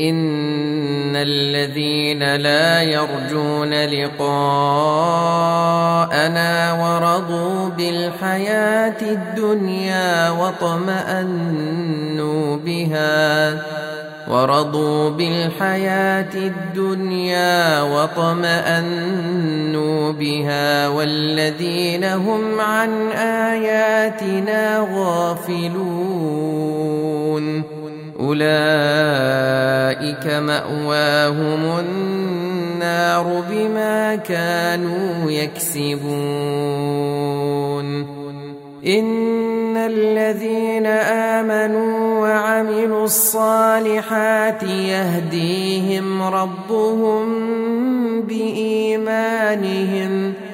ان الذين لا يرجون لقاءنا ورضوا بالحياة الدنيا وطمأنوا بها ورضوا بالحياة الدنيا وطمأنوا بها والذين هم عن آياتنا غافلون أولئك مأواهم النار بما كانوا يكسبون. إن الذين آمنوا وعملوا الصالحات يهديهم ربهم بإيمانهم ۖ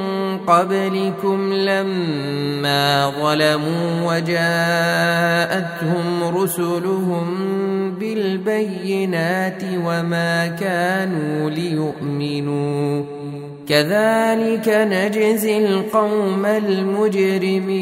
قبلكم لما ظلموا وجاءتهم رسلهم بالبينات وما كانوا ليؤمنوا. كذلك نجزي القوم المجرمين.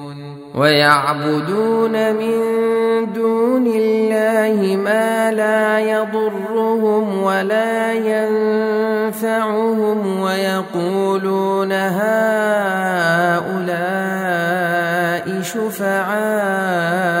ويعبدون من دون الله ما لا يضرهم ولا ينفعهم ويقولون هؤلاء شفعاء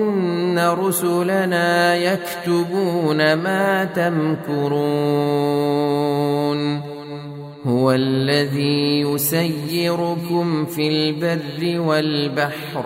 ان رسلنا يكتبون ما تمكرون هو الذي يسيركم في البر والبحر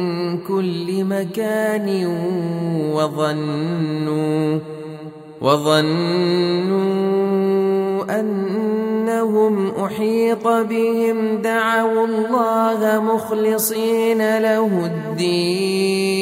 من كل مكان وظنوا وظنوا أنهم أحيط بهم دعوا الله مخلصين له الدين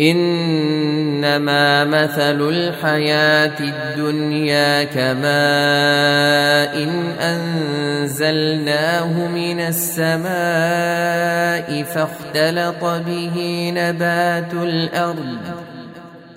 إنما مثل الحياة الدنيا كماء إن أنزلناه من السماء فاختلط به نبات الأرض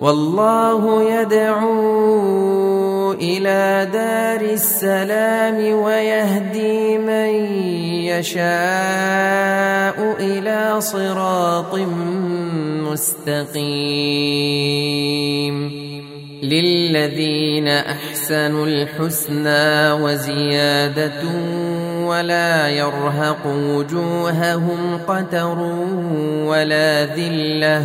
والله يدعو إلى دار السلام ويهدي من يشاء إلى صراط مستقيم. للذين أحسنوا الحسنى وزيادة ولا يرهق وجوههم قتر ولا ذلة.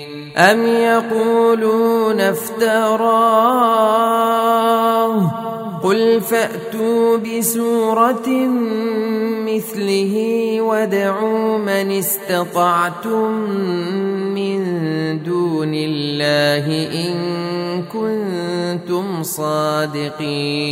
أم يقولون افتراه قل فأتوا بسورة مثله وادعوا من استطعتم من دون الله إن كنتم صادقين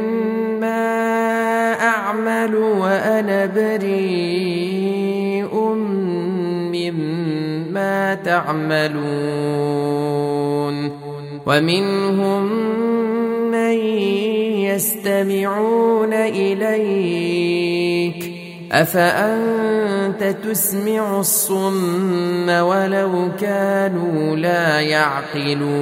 أفعل وأنا بريء مما تعملون ومنهم من يستمعون إليك أفأنت تسمع الصم ولو كانوا لا يعقلون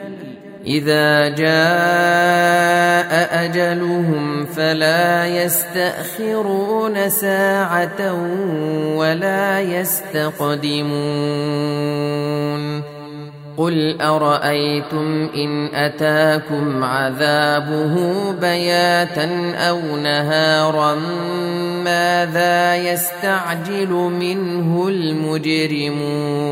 إذا جاء أجلهم فلا يستأخرون ساعة ولا يستقدمون قل أرأيتم إن أتاكم عذابه بياتا أو نهارا ماذا يستعجل منه المجرمون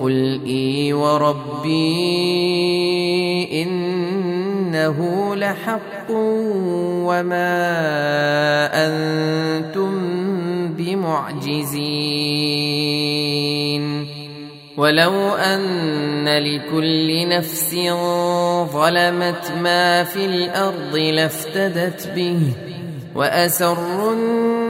قل اي وربي انه لحق وما أنتم بمعجزين ولو ان لكل نفس ظلمت ما في الأرض لافتدت به واسر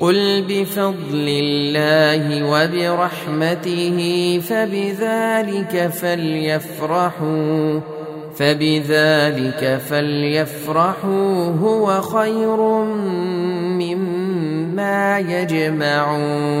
قل بفضل الله وبرحمته فبذلك فليفرحوا فبذلك فليفرحوا هو خير مما يجمعون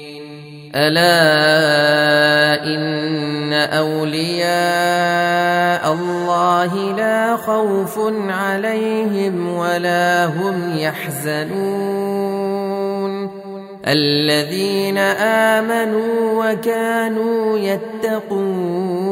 ألا إن أولياء الله لا خوف عليهم ولا هم يحزنون. الذين آمنوا وكانوا يتقون.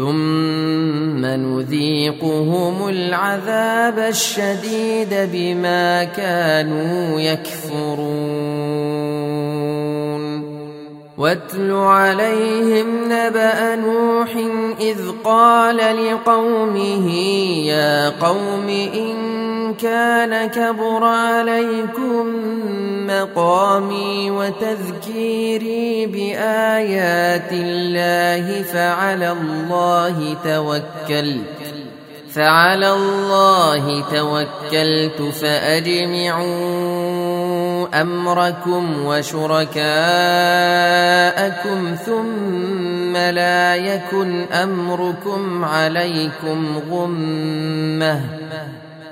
ثم نذيقهم العذاب الشديد بما كانوا يكفرون واتل عليهم نبأ نوح إذ قال لقومه يا قوم إن كان كبر عليكم مقامي وتذكيري بآيات الله فعلى الله توكلت فعلى الله توكلت فأجمعوا أمركم وشركاءكم ثم لا يكن أمركم عليكم غمة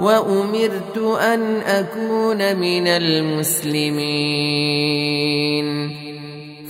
وأمرت أن أكون من المسلمين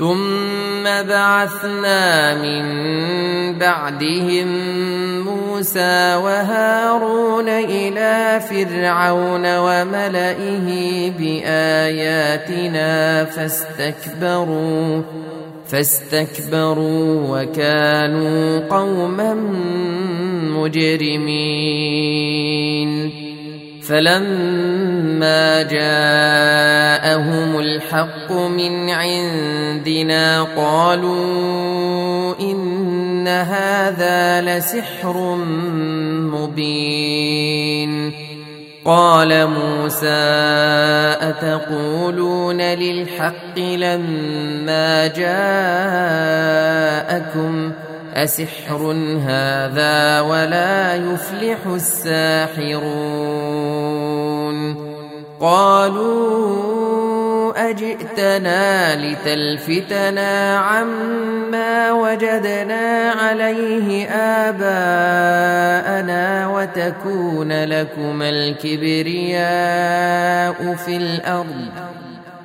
ثم بعثنا من بعدهم موسى وهارون إلى فرعون وملئه بآياتنا فاستكبروا فاستكبروا وكانوا قوما مجرمين. فلما جاءهم الحق من عندنا قالوا إن هذا لسحر مبين. قال موسى أتقولون للحق لما جاءكم ۖ أسحر هذا ولا يفلح الساحرون قالوا أجئتنا لتلفتنا عما وجدنا عليه آباءنا وتكون لكم الكبرياء في الأرض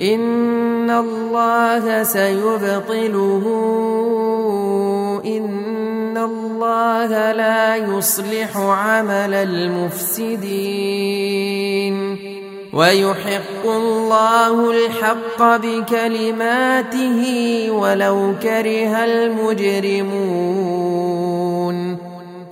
ان الله سيبطله ان الله لا يصلح عمل المفسدين ويحق الله الحق بكلماته ولو كره المجرمون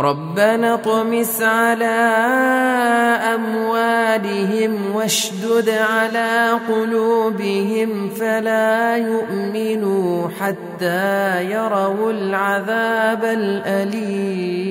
ربنا طمس على أموالهم واشدد على قلوبهم فلا يؤمنوا حتى يروا العذاب الأليم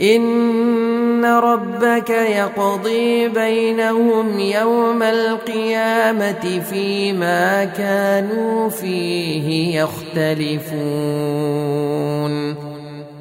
ان ربك يقضي بينهم يوم القيامة فيما كانوا فيه يختلفون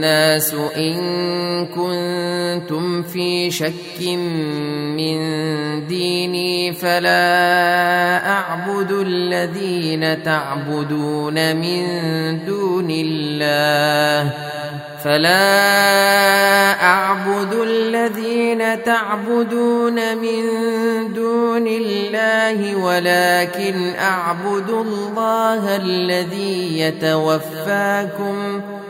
الناس إن كنتم في شك من ديني فلا أعبد الذين تعبدون من دون الله فلا أعبد الذين تعبدون من دون الله ولكن أعبد الله الذي يتوفاكم ۖ